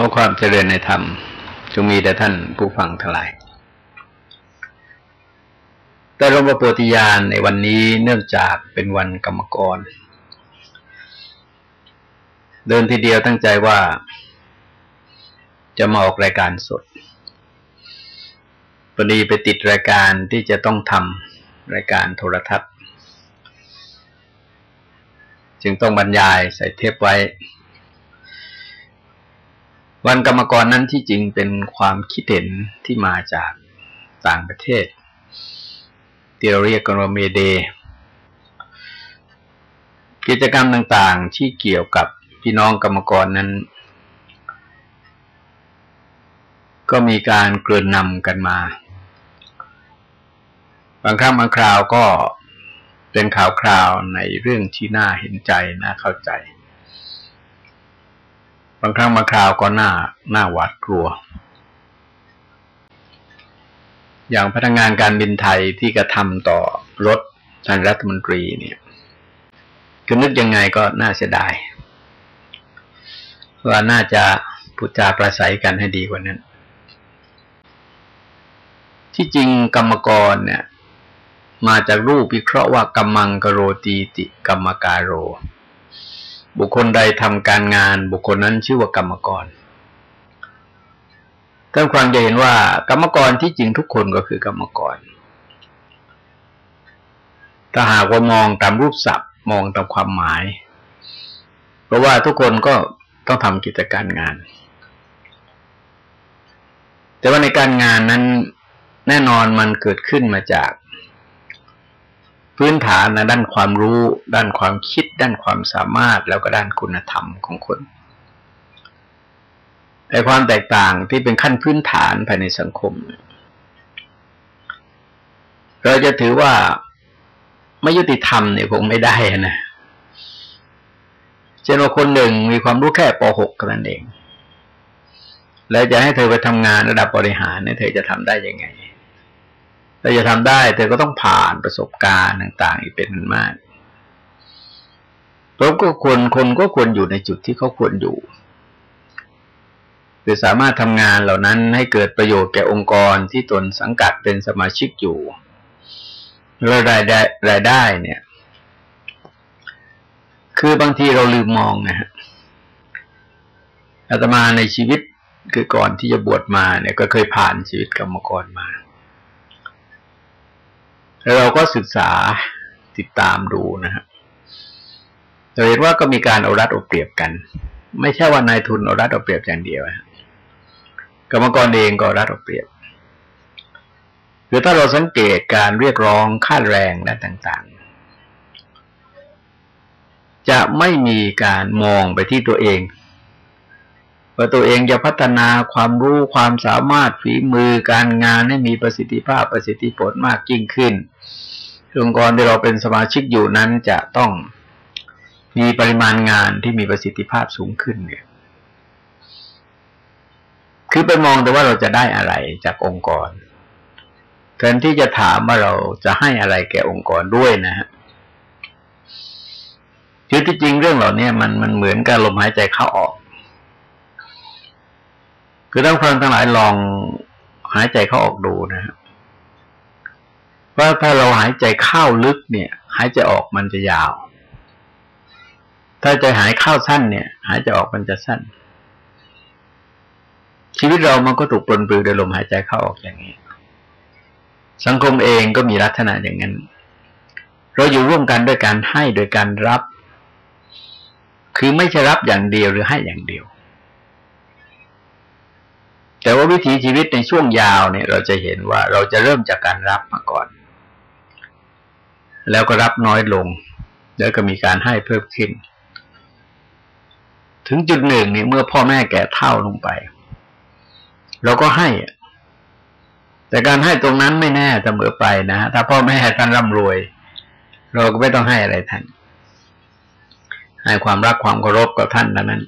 ขอความเจริญในธรรมจงมีแต่ท่านผู้ฟังทั้งหลาย แต่หลวงพ่อโพธิญาณในวันนี้เนื่องจากเป็นวันกรรมกร เดินทีเดียวตั้งใจว่า จะมาออกรายการสดพอดีไปติดรายการที่จะต้องทำรายการโทรทัศน์ จึงต้องบรรยายใส่เทปไว้ วันกรรมกรนั้นที่จริงเป็นความคิดเห็นที่มาจากต่างประเทศ ที่เราเรียกกันว่าเมเด กิจกรรมต่างๆที่เกี่ยวกับพี่น้องกรรมกรนั้น ก็มีการเกลื่อนนำกันมา บางครั้งบางคราวก็เป็นข่าวคราวในเรื่องที่น่าเห็นใจ น่าเข้าใจ บางครั้งบางคราวก็น่าหน่าหวาดกลัว อย่างพนักงานการบินไทยที่กระทำต่อรถท่านรัฐมนตรีเนี่ยคือนึกยังไงก็น่าเสียดายว่าน่าจะพูดจาประสัยกันให้ดีกว่านั้น ที่จริงกรรมกรเนี่ย มาจากรูปวิเคราะห์ว่ากรรมังกโรตีติกรรมการโร บุคคลใดทำการงาน บุคคลนั้นชื่อว่ากรรมกรท่านฟังจะเห็นว่า กรรมกรที่จริงทุกคนก็คือกรรมกรถ้าหากว่ามองตามรูปศัพท์มองตามความหมาย เพราะว่าทุกคนก็ต้องทำกิจการงาน แต่ว่าในการงานนั้นแน่นอนมันเกิดขึ้นมาจาก พื้นฐานนะด้านความรู้ ด้านความคิด ด้านความสามารถแล้วก็ด้านคุณธรรมของคน แต่ความแตกต่างที่เป็นขั้นพื้นฐานภายในสังคม เราจะถือว่าไม่ยุติธรรมเนี่ยคงไม่ได้นะเช่นว่าคนหนึ่งมีความรู้แค่ป .6 กันนั่นเอง แล้วจะให้เธอไปทำงานระดับบริหารเนี่ยเธอจะทำได้ยังไง เราจะทำได้เธอก็ต้องผ่านประสบการณ์ต่าง ๆ อีกเป็นมากเราก็ควรคนก็ควรอยู่ในจุดที่เขาควรอยู่คือสามารถทำงานเหล่านั้นให้เกิดประโยชน์แก่องค์กรที่ตนสังกัดเป็นสมาชิกอยู่แล้วรายได้รายได้เนี่ย คือบางทีเราลืมมองนะฮะอาตมาในชีวิตคือก่อนที่จะบวชมาเนี่ย ก็เคยผ่านชีวิตกรรมกรมา แล้วเราก็ศึกษาติดตามดูนะฮะเราเห็นว่าก็มีการเอารัดเอาเปรียบกัน ไม่ใช่ว่านายทุนเอารัดเอาเปรียบอย่างเดียวะกรรมกรเองก็รัดเอาเปรียบคือถ้าเราสังเกตการเรียกร้องค่าแรงและต่าง ๆ จะไม่มีการมองไปที่ตัวเอง ว่าตัวเองจะพัฒนาความรู้ความสามารถฝีมือการงานให้มีประสิทธิภาพประสิทธิผลมากยิ่งขึ้นองค์กรที่เราเป็นสมาชิกอยู่นั้นจะต้องมีปริมาณงานที่มีประสิทธิภาพสูงขึ้นเนี่ยคือไปมองแต่ว่าเราจะได้อะไรจากองค์กรแทนที่จะถามว่าเราจะให้อะไรแก่องค์กรด้วยนะฮะคือที่จริงเรื่องเหล่านี้มันมันเหมือนกับลมหายใจเข้าออก คือต้องฟังทั้งหลายลองหายใจเข้าออกดูนะฮะว่าถ้าเราหายใจเข้าลึกเนี่ย หายใจออกมันจะยาว ถ้าใจหายเข้าสั้นเนี่ย หายใจออกมันจะสั้น ชีวิตเรามันก็ถูกปลนปลือโดยลมหายใจเข้าออกอย่างนี้ สังคมเองก็มีลักษณะอย่างนั้น เราอยู่ร่วมกันด้วยการให้โดยการรับ คือไม่ใช่รับอย่างเดียวหรือให้อย่างเดียว แต่ว่าวิถีชีวิตในช่วงยาวเนี่ย เราจะเห็นว่าเราจะเริ่มจากการรับมาก่อน แล้วก็รับน้อยลง แล้วก็มีการให้เพิ่มขึ้น ถึงจุดหนึ่งเนี่ยเมื่อพ่อแม่แก่เท่าลงไป เราก็ให้แต่การให้ตรงนั้นไม่แน่เสมอไปนะถ้าพ่อแม่ท่านร่ำรวย เราก็ไม่ต้องให้อะไรท่านให้ความรักความเคารพกับท่านนั้น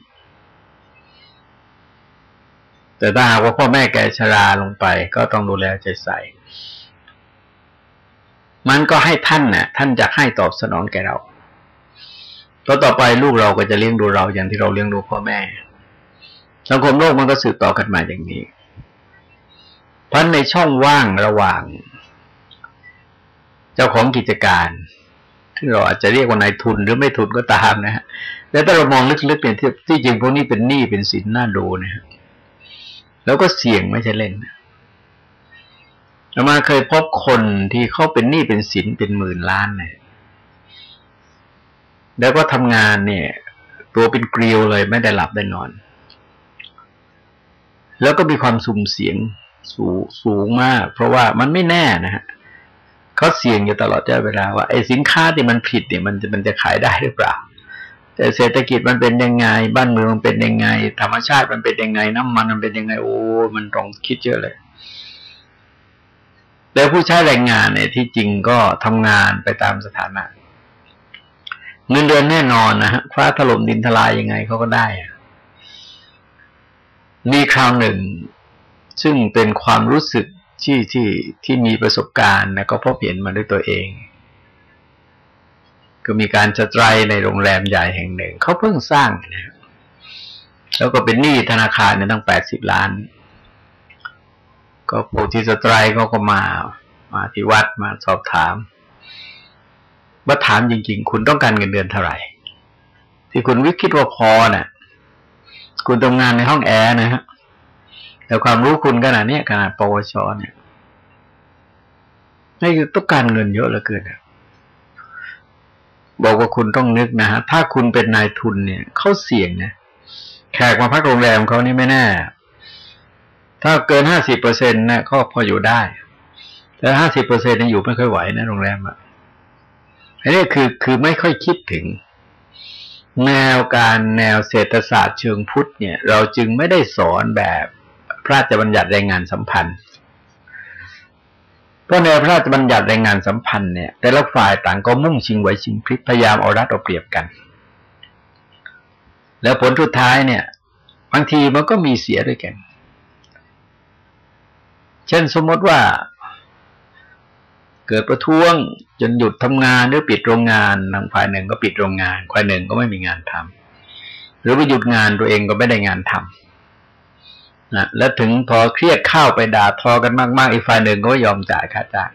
แต่ถ้าหากว่าพ่อแม่แก่ชราลงไป ก็ต้องดูแลใจใส่ มันก็ให้ท่านนะ่ะ ท่านจะให้ตอบสนองแก่เราต่อต่อไปลูกเราก็จะเลี้ยงดูเราอย่างที่เราเลี้ยงดูพ่อแม่สังคมโลกมันก็สืบต่อกันมาอย่างนี้ เพราะในช่องว่างระหว่าง เจ้าของกิจการที่เราอาจจะเรียกว่านายทุนหรือไม่ทุนก็ตามนะฮะแล้วถ้าเรามองลึกๆเนี่ยที่ที่จริงพวกนี้เป็นหนี้เป็นสินน่าดูนะฮะ แล้วก็เสี่ยงไม่ใช่เล่นเรามาเคยพบคนที่เขาเป็นหนี้เป็นสินเป็นหมื่นล้านเนี่ยแล้วก็ทำงานเนี่ย ตัวเป็นเกลียวเลยไม่ได้หลับได้นอน แล้วก็มีความสุ่มเสียงสูงสูงมาก เพราะว่ามันไม่แน่นะฮะเขาเสี่ยงอยู่ตลอดเวลาว่าไอ้สินค้าที่มันผิดเนี่ยมันจะมันจะขายได้หรือเปล่า เศรษฐกิจมันเป็นยังไง บ้านเมืองมันเป็นยังไง ธรรมชาติมันเป็นยังไง น้ำมันมันเป็นยังไง โอ้มันต้องคิดเยอะเลย แล้วผู้ใช้แรงงานเนี่ยที่จริงก็ทำงานไปตามสถานะเงินเดือนแน่นอนนะฮะฟ้าถล่มดินทลายยังไงเขาก็ได้มีคราวหนึ่ง ซึ่งเป็นความรู้สึกที่ที่ที่มีประสบการณ์นะก็พบเห็นมาด้วยตัวเอง ก็มีการจะไตรในโรงแรมใหญ่แห่งหนึ่ง เขาเพิ่งสร้างนะแล้วก็เป็นหนี้ธนาคารเนี่ยตั้งแปดสิบล้าน ก็โพธิสไตรเขาก็มา มาที่วัดมาสอบถามว่าถามจริง ๆ คุณต้องการเงินเดือนเท่าไหร่ ที่คุณวิคิดว่าพอเนะ่ะ คุณทำงานในห้องแอร์นะฮะแต่ความรู้คุณขนาดนี้ขนาดปวชเนี่ยนี่คือต้องการเงินเยอะเหลือเกิน บอกว่าคุณต้องนึกนะฮะถ้าคุณเป็นนายทุนเนี่ยเขาเสี่ยงนะแขกมาพักโรงแรมเขานี่ไม่แน่ ถ้าเกินห้าสิบเปอร์เซ็นต์นะก็พออยู่ได้ แต่ห้าสิบเปอร์เซ็นต์ยังอยู่ไม่ค่อยไหวนะโรงแรมอะอันนี้คือคือไม่ค่อยคิดถึง แนวการแนวเศรษฐศาสตร์เชิงพุทธเนี่ย เราจึงไม่ได้สอนแบบพระราชบัญญัติแรงงานสัมพันธ์ พราะในพระราชบัญญัติแรงงานสัมพันธ์เนี่ย แต่ละฝ่ายต่างก็มุ่งชิงไหวชิงพลิกพยายามเอารัดเอาเปรียบกัน แล้วผลสุดท้ายเนี่ยบางทีมันก็มีเสียด้วยกัน เช่นสมมติว่า เกิดประท้วงจนหยุดทำงานหรือปิดโรงงานทางฝ่ายหนึ่งก็ปิดโรงงานฝ่ายหนึ่งก็ไม่มีงานทำหรือว่าหยุดงานตัวเองก็ไม่ได้งานทำ นะแล้วถึงพอเครียดเข้าไปด่าทอกันมาก ๆ อีกฝ่ายหนึ่งก็ยอมจ่ายค่าจ้าง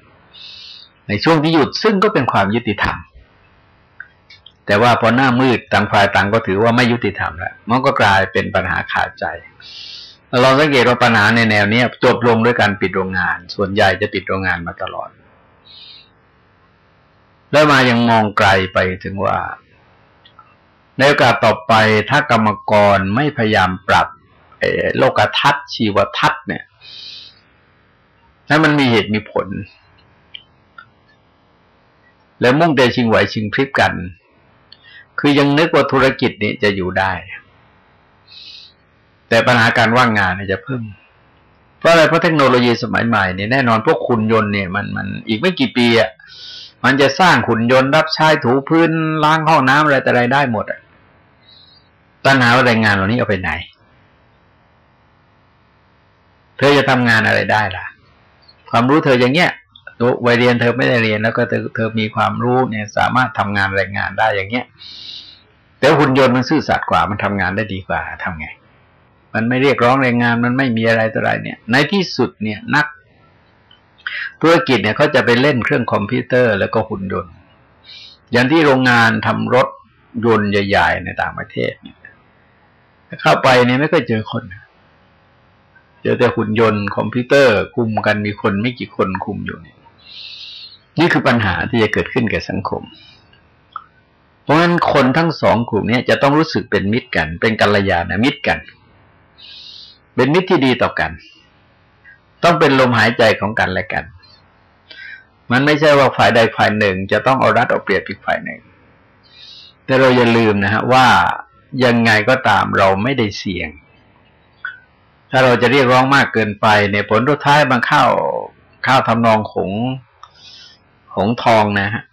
ในช่วงที่หยุดซึ่งก็เป็นความยุติธรรม แต่ว่าพอหน้ามืดต่างฝ่ายต่างก็ถือว่าไม่ยุติธรรมแล้วมันก็กลายเป็นปัญหาขาดใจเราสังเกตว่าปัญหาในแนวนี้จบลงด้วยการปิดโรงงาน ส่วนใหญ่จะปิดโรงงานมาตลอด แล้วมายังมองไกลไปถึงว่า ในโอกาสต่อไปถ้ากรรมกรไม่พยายามปรับ โลกทัศน์ชีวทัศน์เนี่ยให้มันมีเหตุมีผล แล้วมุ่งแต่ชิงไหวชิงพริบกัน คือยังนึกว่าธุรกิจนี้จะอยู่ได้ แต่ปัญหาการว่างงานเนี่ยจะเพิ่มเพราะอะไรเพราะเทคโนโลยีสมัยใหม่เนี่ยแน่นอนพวกคุณยนต์เนี่ยมันมันอีกไม่กี่ปีอะมันจะสร้างขุนยนต์รับใช้ถูพื้นล้างห้องน้ำอะไรแต่ไรได้หมดอะตัญหาว่าแรงงานเหล่านี้เอาไปไหน เธอจะทำงานอะไรได้ล่ะ ความรู้เธออย่างเงี้ยตัววัยเรียนเธอไม่ได้เรียนแล้วก็เธอเธอมีความรู้เนี่ยสามารถทำงานแรงงานได้อย่างเงี้ย แต่หุ่นยนต์มันซื่อสัตย์กว่ามันทำงานได้ดีกว่าทำไง มันไม่เรียกร้องแรงงานมันไม่มีอะไรต่ออะไรเนี่ย ในที่สุดเนี่ยนัก ธุรกิจเนี่ยเขาจะไปเล่นเครื่องคอมพิวเตอร์แล้วก็หุ่นยนต์ อย่างที่โรงงานทำรถยนต์ใหญ่ ๆ ในต่างประเทศเนี่ยเข้าไปเนี่ยไม่เคยเจอคน เจอแต่หุ่นยนต์คอมพิวเตอร์คุมกันมีคนไม่กี่คนคุมอยู่นี่นี่คือปัญหาที่จะเกิดขึ้นกับสังคม เพราะฉะนั้นคนทั้งสองกลุ่มนี้จะต้องรู้สึกเป็นมิตรกัน เป็นกัลยาณมิตรกัน เป็นมิตรที่ดีต่อกัน ต้องเป็นลมหายใจของกันและกัน มันไม่ใช่ว่าฝ่ายใดฝ่ายหนึ่ง จะต้องเอารัดเอาเปรียบอีกฝ่ายหนึ่ง แต่เราอย่าลืมนะฮะว่ายังไงก็ตามเราไม่ได้เสี่ยง ถ้าเราจะเรียกร้องมากเกินไปในผลทุดท้ายบางข้าวข้าวทำนองของของทองนะฮะ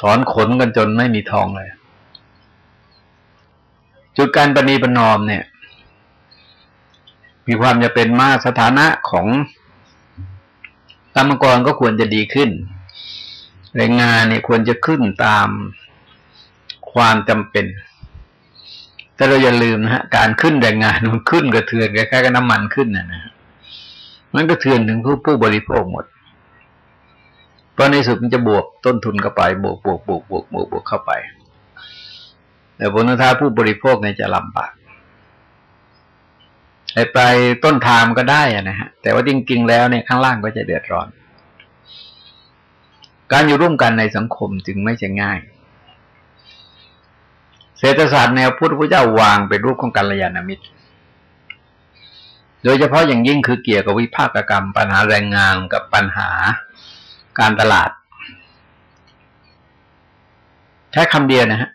ถอนขนกันจนไม่มีทองเลย จุดการปณีประนอมเนี่ย มีความจะเป็นมากสถานะของกรรมกรก็ควรจะดีขึ้นแรงงานเนี่ยควรจะขึ้นตามความจำเป็น แต่เราอย่าลืมนะฮะการขึ้นแรงงานมันขึ้นกระเทือนคล้ายๆกับน้ำมันขึ้นนะนะมันก็เทือนถึงผู้ผู้บริโภคหมด เพราะในสุดมันจะบวกต้นทุนเข้าไป บวกบวกบวกบวกบวกบวกเข้าไป แต่ผลท้ายผู้บริโภคเนี่ยจะลำบากไอ้ปลายต้นทางก็ได้นะฮะ แต่ว่าจริง ๆ แล้วเนี่ยข้างล่างก็จะเดือดร้อน การอยู่ร่วมกันในสังคมจึงไม่ใช่ง่าย เศรษฐศาสตร์แนวพุทธพระเจ้าวางเป็นรูปของกัลยาณมิตร โดยเฉพาะอย่างยิ่งคือเกี่ยวกับวิภาคกรรม ปัญหาแรงงานกับปัญหาการตลาด ใช้คำเดียวนะฮะ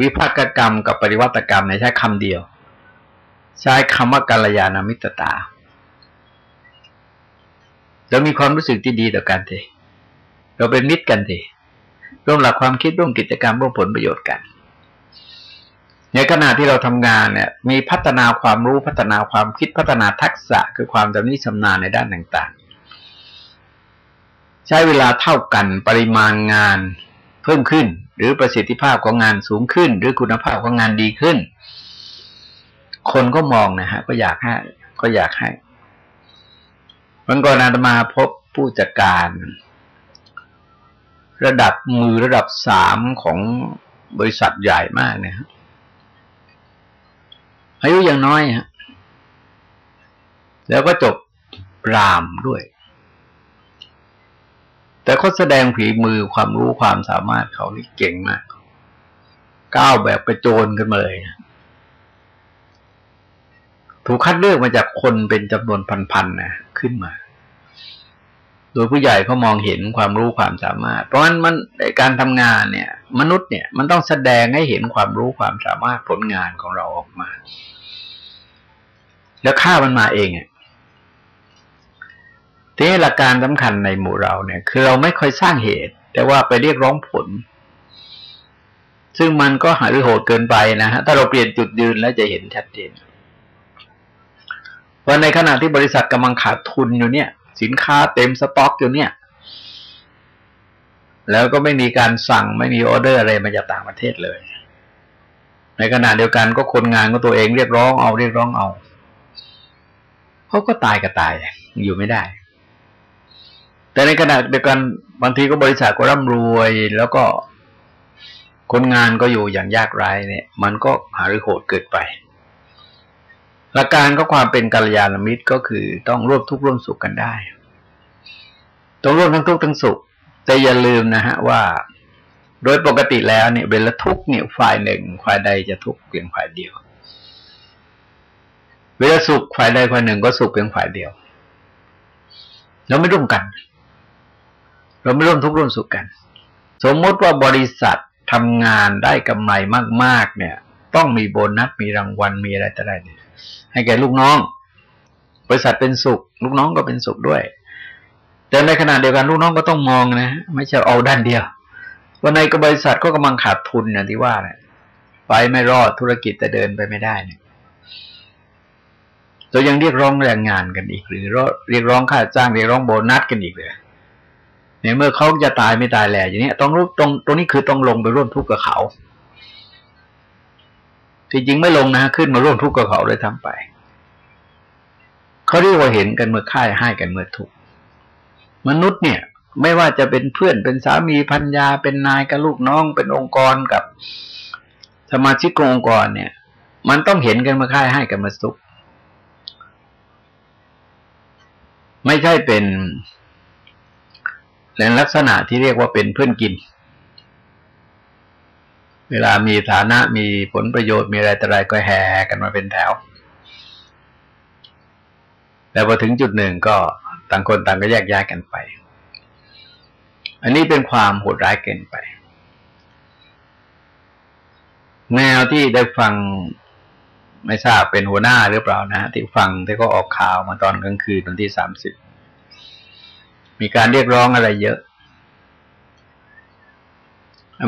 วิภาคกรรมกับปริวัติกรรมเนี่ยใช้คำเดียว ใช้คำว่ากัลยาณมิตรตาเรามีความรู้สึกที่ดีต่อกันเถเราเป็นมิตรกันเถร่วมหลักความคิดร่วมกิจกรรมร่วมผลประโยชน์กัน ในขณะที่เราทำงานเนี่ยมีพัฒนาความรู้พัฒนาความคิดพัฒนาทักษะคือความจำนิชำนาญในด้านต่างๆ ใช้เวลาเท่ากันปริมาณงานเพิ่มขึ้น หรือประสิทธิภาพของงานสูงขึ้น หรือคุณภาพของงานดีขึ้น คนก็มองนะฮะ ก็อยากให้ก็อยากให้วันก่อนอาตมาพบผู้จัดการ ระดับมือระดับสามของบริษัทใหญ่มากเนี่ย อายุยังน้อยฮะแล้วก็จบรามด้วย แต่เขาแสดงผีมือความรู้ความสามารถเขานี่เก่งมาก ก้าวแบบกระโจนกันมาเลยถูกคัดเลือกมาจากคนเป็นจำนวนพันๆนะขึ้นมา โดยผู้ใหญ่เขามองเห็นความรู้ความสามารถ เพราะฉะนั้นมันการทำงานเนี่ย มนุษย์เนี่ยมันต้องแสดงให้เห็นความรู้ความสามารถผลงานของเราออกมา แล้วค่ามันมาเองอะทีนี้หลักการสำคัญในหมู่เราเนี่ย คือเราไม่ค่อยสร้างเหตุ แต่ว่าไปเรียกร้องผล ซึ่งมันก็หารือโหดเกินไปนะฮะถ้าเราเปลี่ยนจุดยืนแล้วจะเห็นชัดเจนว่าในขณะที่บริษัทกำลังขาดทุนอยู่เนี่ย สินค้าเต็มสต็อกอยู่เนี่ย แล้วก็ไม่มีการสั่งไม่มีออเดอร์อะไรมาจากต่างประเทศเลย ในขณะเดียวกันก็คนงานก็ตัวเองเรียกร้องเอาเรียกร้องเอาเขาก็ตายก็ตายอยู่ไม่ได้ แต่ในขณะเดียวกันบางทีก็บริษัทก็ร่ำรวยแล้วก็คนงานก็อยู่อย่างยากไร้เนี่ย มันก็หารือโหดเกิดไป หลักการก็ความเป็นกัลยาณมิตรก็คือต้องร่วมทุกข์ร่วมสุขกันได้ต้องร่วมทั้งทุกข์ทั้งสุข แต่อย่าลืมนะฮะว่า โดยปกติแล้วเนี่ยเวลาทุกข์เนี่ยฝ่ายหนึ่งฝ่ายใดจะทุกข์เพียงฝ่ายเดียว เวลาสุขฝ่ายใดฝ่ายหนึ่งก็สุขเพียงฝ่ายเดียว เราไม่ร่วมกัน เราไม่ร่วมทุกข์ร่วมสุขกัน สมมติว่าบริษัททำงานได้กำไรมาก ๆ เนี่ย ต้องมีโบนัสมีรางวัลมีอะไรต่ออะไรให้แก่ลูกน้อง บริษัทเป็นสุข ลูกน้องก็เป็นสุขด้วย แต่ในขณะเดียวกันลูกน้องก็ต้องมองนะไม่ใช่เอาด้านเดียววันในบริษัทก็กำลังขาดทุนอย่างที่ว่าเนี่ยไปไม่รอดธุรกิจแต่เดินไปไม่ได้เนี่ยเรายังเรียกร้องแรงงานกันอีก หรือเรียกร้องค่าจ้างเรียกร้องโบนัสกันอีกเลยเนี่เมื่อเขาจะตายไม่ตายแหล่อย่างนี้ต้องรู้ตรงตรงนี้คือต้องลงไปร่วมทุกข์กับเขา ที่จริงไม่ลงนะขึ้นมาร่วมทุกข์กับเขาเลยทำไปเขาเรียกว่าเห็นกันเมื่อค่ายให้กันเมื่อทุกข์มนุษย์เนี่ย ไม่ว่าจะเป็นเพื่อนเป็นสามีพัญญาเป็นนายกับลูกน้อง เป็นองค์กรกับสมาชิกองค์กรเนี่ย มันต้องเห็นกันเมื่อค่ายให้กันมาสุขไม่ใช่เป็นในลักษณะที่เรียกว่าเป็นเพื่อนกิน เวลามีฐานะมีผลประโยชน์มีอะไรแต่ไรก็แห่กันมาเป็นแถว แต่พอถึงจุดหนึ่งก็ต่างคนต่างก็แยกย้ายกันไป อันนี้เป็นความโหดร้ายเกินไป แนวที่ได้ฟังไม่ทราบเป็นหัวหน้าหรือเปล่านะที่ฟังที่ก็ออกข่าวมาตอนกลางคืนวันที่สามสิบมีการเรียกร้องอะไรเยอะ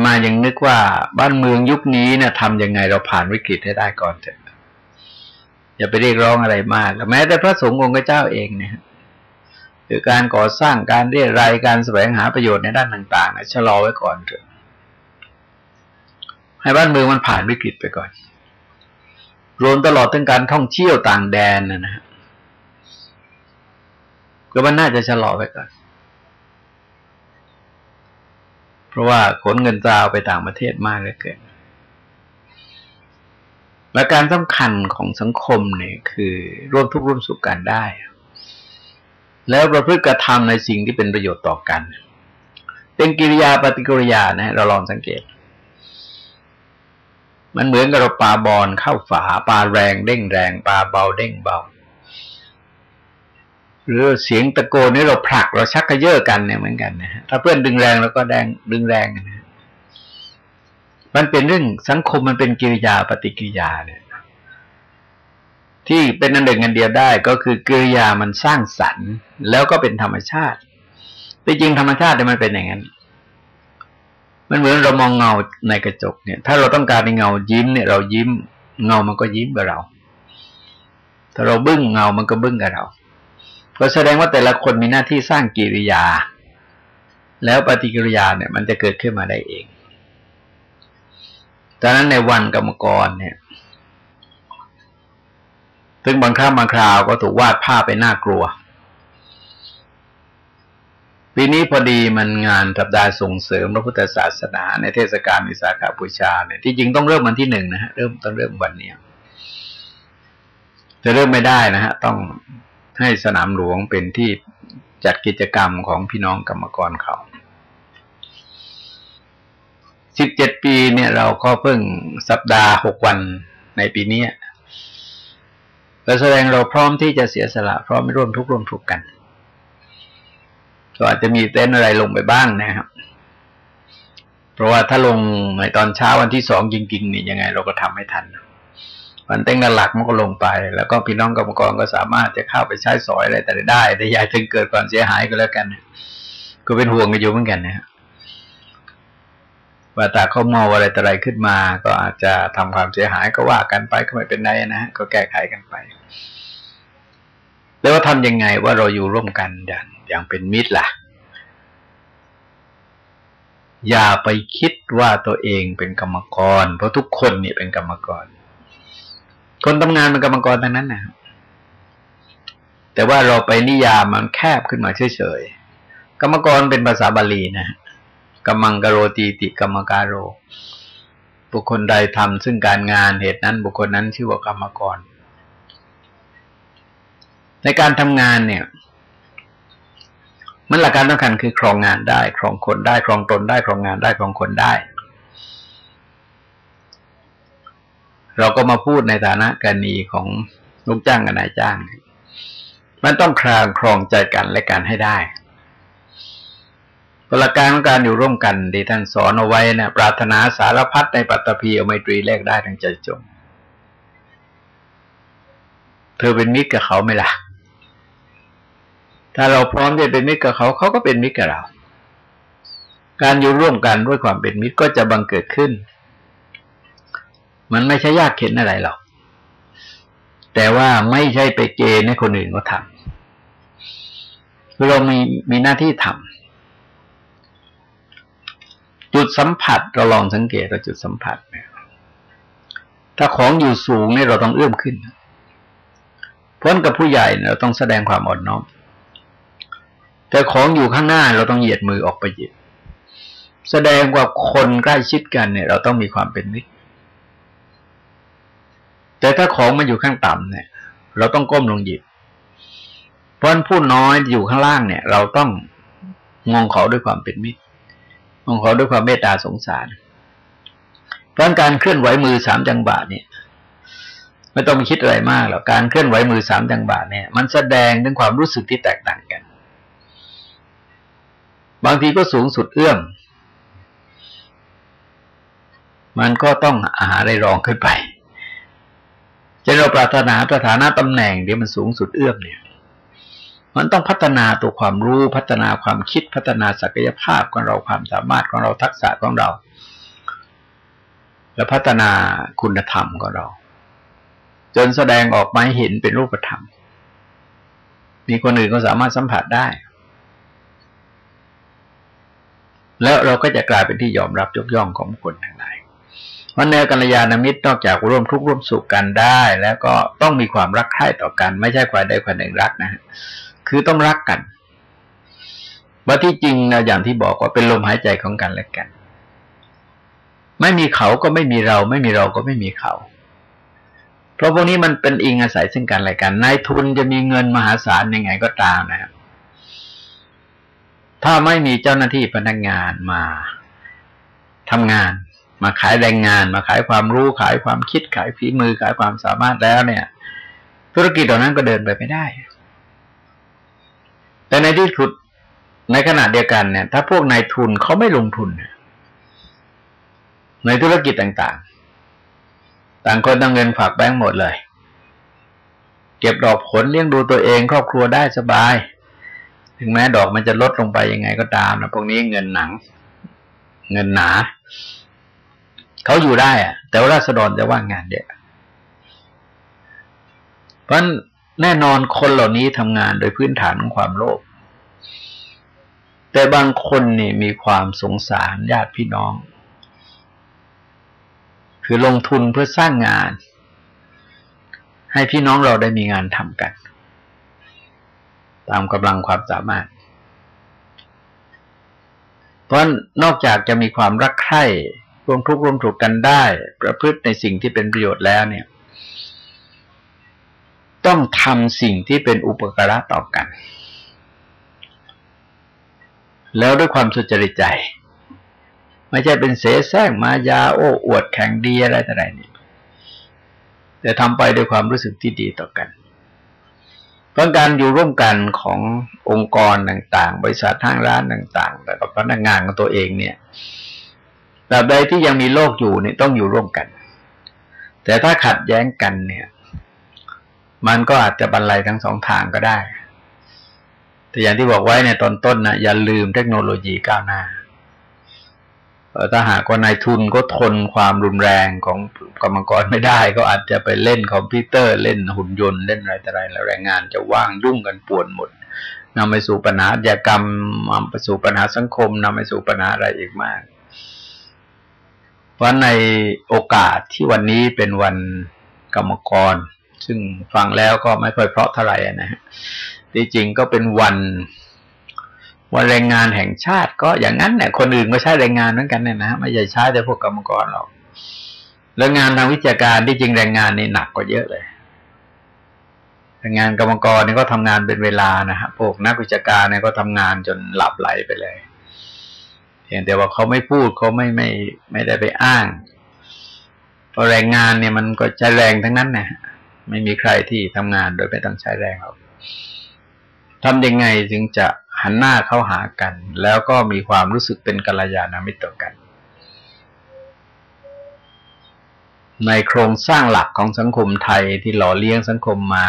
มายังนึกว่าบ้านเมืองยุคนี้เนี่ยทำยังไงเราผ่านวิกฤตให้ได้ก่อนเถอะอย่าไปเรียกร้องอะไรมากแม้แต่พระสงฆ์องค์เจ้าเองเนี่ยคือการก่อสร้างการเรียรายการแสวงหาประโยชน์ในด้านต่างๆชะลอไว้ก่อนเถอะให้บ้านเมืองมันผ่านวิกฤตไปก่อน รวมตลอดถึงการท่องเที่ยวต่างแดนนะนะก็มันน่าจะชะลอไปก่อน เพราะว่าขนเงินจาไปต่างประเทศมากเหลือเกินและการสำคัญของสังคมเนี่ยคือร่วมทุกข์ร่วมสุขกันได้ แล้วประพฤติกระทำในสิ่งที่เป็นประโยชน์ต่อกัน เป็นกิริยาปฏิกิริยานะเราลองสังเกต มันเหมือนกับเราปาบอลเข้าฝาปาแรงเด้งแรงปาเบาเด้งเบา หรือเสียงตะโกนนี่เราผลักเราชักกระเยาะกันเนี่ยเหมือนกันนะฮะถ้าเพื่อนดึงแรงเราก็แดงดึงแรงนะมันเป็นเรื่องสังคมมันเป็นกิริยาปฏิกิริยาเนี่ยที่เป็นอันหนึ่งอันเดียวได้ก็คือกิริยามันสร้างสรรค์ แล้วก็เป็นธรรมชาติแต่จริงธรรมชาติเนี่ยมันเป็นอย่างนั้นมันเหมือนเรามองเงาในกระจกเนี่ย ถ้าเราต้องการในเงายิ้มเนี่ย เรายิ้มเงามันก็ยิ้มกับเรา ถ้าเราบึ้งเงามันก็บึ้งกับเรา ก็แสดงว่าแต่ละคนมีหน้าที่สร้างกิริยา แล้วปฏิกิริยาเนี่ย มันจะเกิดขึ้นมาได้เองดังนั้นในวันกรรมกรเนี่ยซึ่งบางครั้งบางคราวก็ถูกวาดภาพไปน่ากลัว ปีนี้พอดีมันงานสัปดาห์ส่งเสริมพระพุทธศาสนา ในเทศกาลวิสาขบูชาเนี่ยที่จริงต้องเริ่มวันที่หนึ่งนะฮะเริ่มต้องเริ่มวันเนี้จะเริ่มไม่ได้นะฮะต้อง ให้สนามหลวงเป็นที่จัดกิจกรรมของพี่น้องกรรมกรเขาสิบเจ็ดปีเนี่ยเราก็เพิ่งสัปดาห์หกวันในปีนี้ก็แสดงเราพร้อมที่จะเสียสละพร้อมไม่ร่วมทุกข์ร่วมทุกข์กันก็อาจจะมีเต้นอะไรลงไปบ้างนะครับ เพราะว่าถ้าลงในตอนเช้าวันที่สองจริงๆนี่ยังไงเราก็ทำไม่ทัน วันเต้นกันหลักมันก็ลงไป แล้วก็พี่น้องกรรมกรก็สามารถจะเข้าไปใช้สอยอะไรแต่ได้ แต่ยายถึงเกิดก่อนเสียหายก็แล้วกัน ก็เป็นห่วงกันอยู่เหมือนกันนะครับว่าตาเขาเมาอะไรแต่อะไรขึ้นมา ก็อาจจะทำความเสียหายก็ว่ากันไปก็ไม่เป็นไรนะฮะก็แก้ไขกันไป แล้วว่าทำยังไงว่าเราอยู่ร่วมกันอย่างอย่างเป็นมิตรล่ะ อย่าไปคิดว่าตัวเองเป็นกรรมกร เพราะทุกคนเนี่ยเป็นกรรมกร คนทำงานเป็นกรรมกรทั้งนั้นนะแต่ว่าเราไปนิยามมันแคบขึ้นมาเฉยๆกรรมกรเป็นภาษาบาลีนะกัมมังกโรตีติกรรมการโร บุคคลใดทำซึ่งการงานเหตุนั้น บุคคลนั้นชื่อว่ากรรมกร ในการทำงานเนี่ยมันหลักการสำคัญคือครองงานได้ ครองคนได้ ครองตนได้ ครองงานได้ ครองคนได้ เราก็มาพูดในฐานะกรณีของลูกจ้างกับนายจ้าง มันต้องครางครองใจกันและกันให้ได้หลักการของการอยู่ร่วมกันที่ท่านสอนเอาไว้นะปรารถนาสารพัดในปัตตภีเอาไมตรีแลกได้ทั้งใจจง เธอเป็นมิตรกับเขาไหมล่ะ ถ้าเราพร้อมจะเป็นมิตรกับเขา เขาก็เป็นมิตรกับเรา การอยู่ร่วมกันด้วยความเป็นมิตรก็จะบังเกิดขึ้น มันไม่ใช่ยากเข็นอะไรหรอก แต่ว่าไม่ใช่ไปเกณฑ์ให้คนอื่นก็ทำคือเรามีมีหน้าที่ทำจุดสัมผัสเราลองสังเกตเราจุดสัมผัสเนี่ยถ้าของอยู่สูงเนี่ยเราต้องเอื้อมขึ้นพ้นกับผู้ใหญ่เราต้องแสดงความอ่อนน้อมแต่ของอยู่ข้างหน้าเราต้องเหยียดมือออกไปหยิบแสดงว่าคนใกล้ชิดกันเนี่ย เราต้องมีความเป็นมิตร แต่ถ้าของมันอยู่ข้างต่ำเนี่ย เราต้องก้มลงหยิบ เพราะผู้น้อยอยู่ข้างล่างเนี่ย เราต้องมองเขาด้วยความเป็นมิตรองเขอด้วยความเมตตาสงสาร เพราะการเคลื่อนไหวมือสามจังบาทเนี่ยไม่ต้องคิดอะไรมากหรอกการเคลื่อนไหวมือสามจังบาทเนี่ย มันแสดงถึงความรู้สึกที่แตกต่างกัน บางทีก็สูงสุดเอื้อมมันก็ต้องอาหาอะไรรองขึ้นไป จะเราปรารถนาสถานะตำแหน่งที่มันสูงสุดเอื้อมเนี่ย มันต้องพัฒนาตัวความรู้พัฒนาความคิดพัฒนาศักยภาพของเราความสามารถของเราทักษะของเรา และพัฒนาคุณธรรมของเรา จนแสดงออกมาเห็นเป็นรูปธรรม มีคนอื่นก็สามารถสัมผัสได้ แล้วเราก็จะกลายเป็นที่ยอมรับยกย่องของคนทั้ง หลายวันแนวกัลยาณมิตรนอกจากร่วมทุกข์ร่วมสุขกันได้ แล้วก็ต้องมีความรักใคร่ต่อกัน ไม่ใช่ควายใดควายหนึ่งรักนะคือต้องรักกันว่าที่จริงนะอย่างที่บอกว่าเป็นลมหายใจของกันและกัน ไม่มีเขาก็ไม่มีเรา ไม่มีเราก็ไม่มีเขา เพราะพวกนี้มันเป็นอิงอาศัยซึ่งกันและกันนายทุนจะมีเงินมหาศาลยังไงก็ตามนะครับถ้าไม่มีเจ้าหน้าที่พนักงานมาทำงาน มาขายแรงงาน มาขายความรู้ขายความคิดขายฝีมือขายความสามารถแล้วเนี่ย ธุรกิจเหล่านั้นก็เดินไปไม่ได้ แต่ในที่สุดในขณะเดียวกันเนี่ย ถ้าพวกนายทุนเขาไม่ลงทุน ในธุรกิจต่างๆ ต่างคนต่างเงินฝากแบงก์หมดเลย เก็บดอกผลเลี้ยงดูตัวเองครอบครัวได้สบาย ถึงแม้ดอกมันจะลดลงไปยังไงก็ตามนะพวกนี้เงินหนัง เงินหนา เขาอยู่ได้อะแต่ว่าราษฎรจะว่างงานเยอะเพราะแน่นอนคนเหล่านี้ทำงานโดยพื้นฐานของความโลภแต่บางคนนี่มีความสงสารญาติพี่น้อง คือลงทุนเพื่อสร้างงาน ให้พี่น้องเราได้มีงานทำกัน ตามกำลังความสามารถ เพราะนอกจากจะมีความรักใคร่ร่ วมทุกข์ร่วมถูกกันได้ ประพฤติในสิ่งที่เป็นประโยชน์แล้วเนี่ย ต้องทำสิ่งที่เป็นอุปการะต่อกัน แล้วด้วยความสุจริตใจ ไม่ใช่เป็นเสแสร้งมายาโอ้อวดแข่งดีอะไรต่ออะไรนี่แต่ทำไปด้วยความรู้สึกที่ดีต่อกันเพราะการอยู่ร่วมกันขององค์กรต่างๆ บริษัททางร้านต่าง ๆ แต่กับพนักงานของตัวเองเนี่ย แบบใดที่ยังมีโลกอยู่เนี่ยต้องอยู่ร่วมกัน แต่ถ้าขัดแย้งกันเนี่ย มันก็อาจจะบรรลัยทั้งสองทางก็ได้ แต่อย่างที่บอกไว้ในตอนต้นนะอย่าลืมเทคโนโลยีก้าวหน้าถ้าหากว่านายทุนก็ทนความรุนแรงของกรรมกรไม่ได้ ก็อาจจะไปเล่นคอมพิวเตอร์เล่นหุ่นยนต์เล่นอะไรต่ไรแล้วแรงงานจะว่างยุ่งกันป่วนหมดนำไปสู่ปัญหาอาากรรมนำไปสู่ปัญหาสังคมนำไปสู่ปัญหาอะไรอีกมาก เพราะในโอกาสที่วันนี้เป็นวันกรรมกร ซึ่งฟังแล้วก็ไม่ค่อยเพราะเท่าไหร่นะฮะที่จริงก็เป็นวันวันแรงงานแห่งชาติก็อย่างนั้นเนี่ยคนอื่นก็ใช้แรงงานเหมือนกันเนี่ยนะไม่ใช่ใช้แต่พวกกรรมกรหรอกแล้วงานทางวิชาการที่จริงแรงงานนี่หนักกว่าเยอะเลยแรงงานกรรมกรนี่ก็ทำงานเป็นเวลานะฮะพวกนักวิชาการเนี่ยก็ทำงานจนหลับไหลไปเลย พียงแต่ว่าเขาไม่พูดเขาไม่ไม่ไม่ได้ไปอ้างเพราะแรงงานเนี่ยมันก็ใช้แรงทั้งนั้นนะไม่มีใครที่ทำงานโดยไม่ต้องใช้แรงหรอกทำยังไงจึงจะหันหน้าเข้าหากัน แล้วก็มีความรู้สึกเป็นกัลยาณมิตรต่อกัน ในโครงสร้างหลักของสังคมไทยที่หล่อเลี้ยงสังคมมา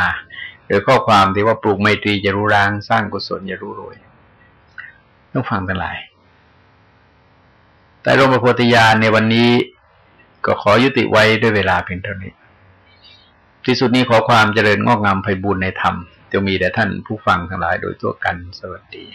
โดยข้อความที่ว่าปลูกไมตรีจะรู้รางสร้างกุศลจะรู้รวยต้องฟังทั้งหลาย แต่รมโพธิญาณในวันนี้ก็ขอยุติไว้ด้วยเวลาเพียงเท่านี้ ที่สุดนี้ขอความเจริญงอกงามไพบูรณ์ในธรรมจะมีแต่ท่านผู้ฟังทั้งหลายโดยทั่วกันสวัสดี